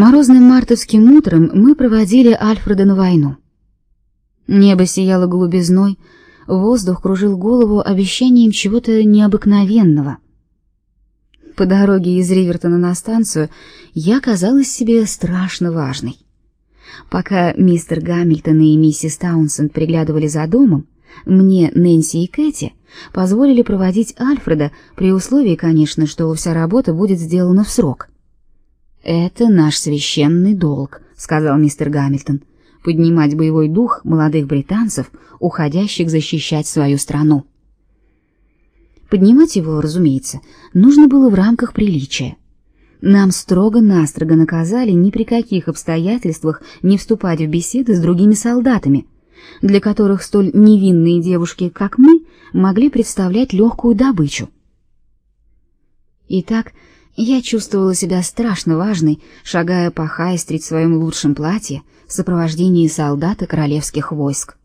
Морозным мартовским утром мы проводили Альфреда на войну. Небо сияло голубизной, воздух кружил голову обещанием чего-то необыкновенного. По дороге из Ривертона на станцию я казалась себе страшно важной. Пока мистер Гамильтон и миссис Таунсенд приглядывали за домом, мне, Нэнси и Кэти позволили проводить Альфреда при условии, конечно, что вся работа будет сделана в срок. Это наш священный долг, сказал мистер Гамильтон, поднимать боевой дух молодых британцев, уходящих защищать свою страну. Поднимать его, разумеется, нужно было в рамках приличия. Нам строго-настрого наказали ни при каких обстоятельствах не вступать в беседы с другими солдатами, для которых столь невинные девушки, как мы, могли представлять легкую добычу. Итак, я чувствовала себя страшно важной, шагая по Хай-стрит в своем лучшем платье в сопровождении солдата королевских войск.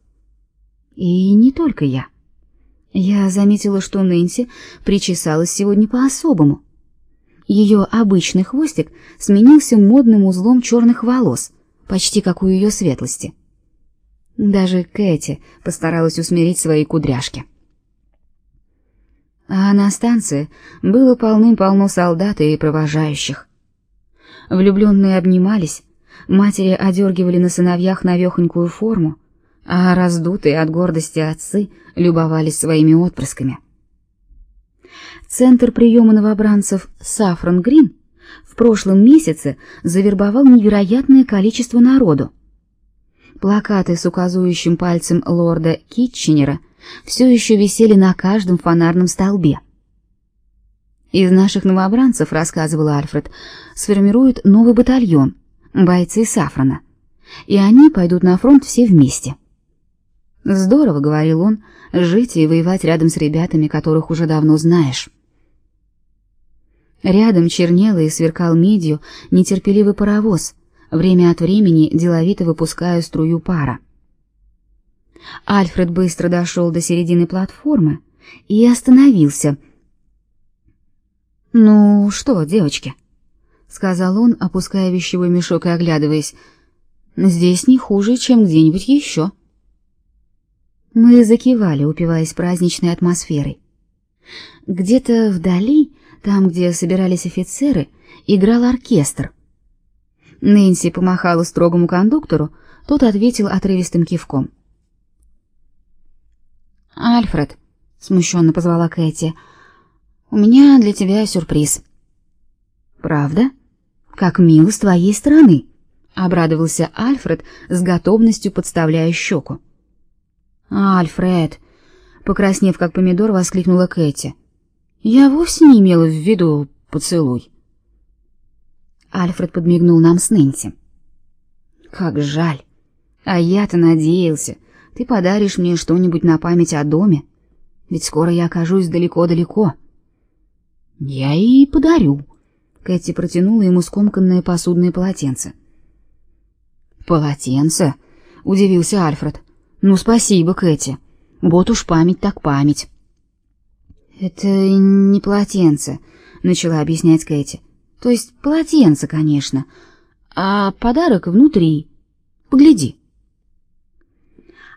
И не только я. Я заметила, что Нэнси причесалась сегодня по-особому. Ее обычный хвостик сменился модным узлом черных волос, почти как у ее светлости. Даже Кэти постаралась усмирить свои кудряшки. А на станции было полным-полно солдат и провожающих. Влюбленные обнимались, матери одергивали на сыновьях навехонькую форму, а раздутые от гордости отцы любовались своими отпрысками. Центр приема новобранцев Сафрон Грин в прошлом месяце завербовал невероятное количество народу. Плакаты с указывающим пальцем лорда Китченера все еще висели на каждом фонарном столбе. Из наших новобранцев, рассказывал Альфред, сформируют новый батальон, бойцы Сафрана, и они пойдут на фронт все вместе. Здорово, говорил он, жить и воевать рядом с ребятами, которых уже давно знаешь. Рядом чернел и сверкал медью нетерпеливый паровоз, время от времени деловито выпуская струю пара. Альфред быстро дошел до середины платформы и остановился. «Ну что, девочки?» — сказал он, опуская вещевой мешок и оглядываясь. «Здесь не хуже, чем где-нибудь еще». Мы закивали, упиваясь праздничной атмосферой. Где-то вдали, там, где собирались офицеры, играл оркестр. Нэнси помахала строгому кондуктору, тот ответил отрывистым кивком. Альфред, смущенно позвала Кэти. У меня для тебя сюрприз. Правда? Как мило с твоей стороны, обрадовался Альфред с готовностью подставляя щеку. Альфред, покраснев как помидор, воскликнула Кэти. Я вовсе не имела в виду поцелуй. Альфред подмигнул нам с Нэнси. Как жаль. А я-то надеялся, ты подаришь мне что-нибудь на память о доме, ведь скоро я окажусь далеко-далеко. Я и подарю. Кэти протянула ему скомканное посудное полотенце. Полотенце? удивился Альфред. Ну спасибо, Кэти. Вот уж память так память. Это не полотенце, начала объяснять Кэти. То есть полотенце, конечно, а подарок внутри. Погляди.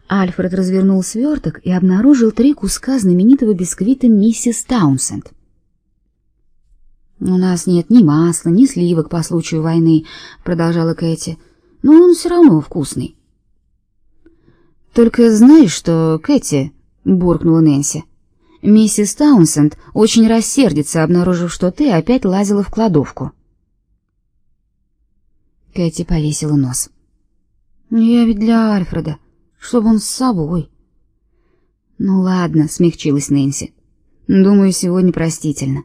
Альфред развернул сверток и обнаружил три куска знаменитого бисквита миссис Таунсенд. У нас нет ни масла, ни сливок по случаю войны, продолжала Кэти. Но он все равно вкусный. Только знаешь что, Кэти, буркнула Нэнси. Миссис Таунсенд очень рассердится, обнаружив, что ты опять лазила в кладовку. Кэти повесила нос. Я ведь для Альфреда чтобы он с собой. Ну ладно, смягчилась Нэнси. Думаю, сегодня простительно.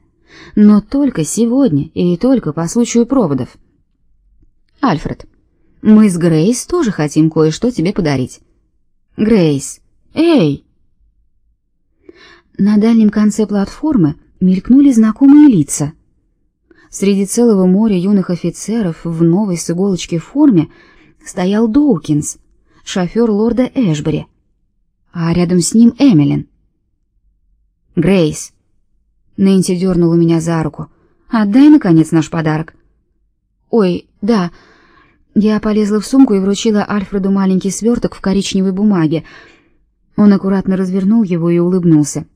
Но только сегодня и только по случаю проводов. Альфред, мы с Грейс тоже хотим кое-что тебе подарить. Грейс, эй! На дальнем конце платформы мелькнули знакомые лица. Среди целого моря юных офицеров в новой с иголочки форме стоял Доукинс шофер лорда Эшбери, а рядом с ним Эмилин. Грейс. Нэнси дернула меня за руку. Отдай наконец наш подарок. Ой, да. Я полезла в сумку и вручила Альфреду маленький сверток в коричневой бумаге. Он аккуратно развернул его и улыбнулся.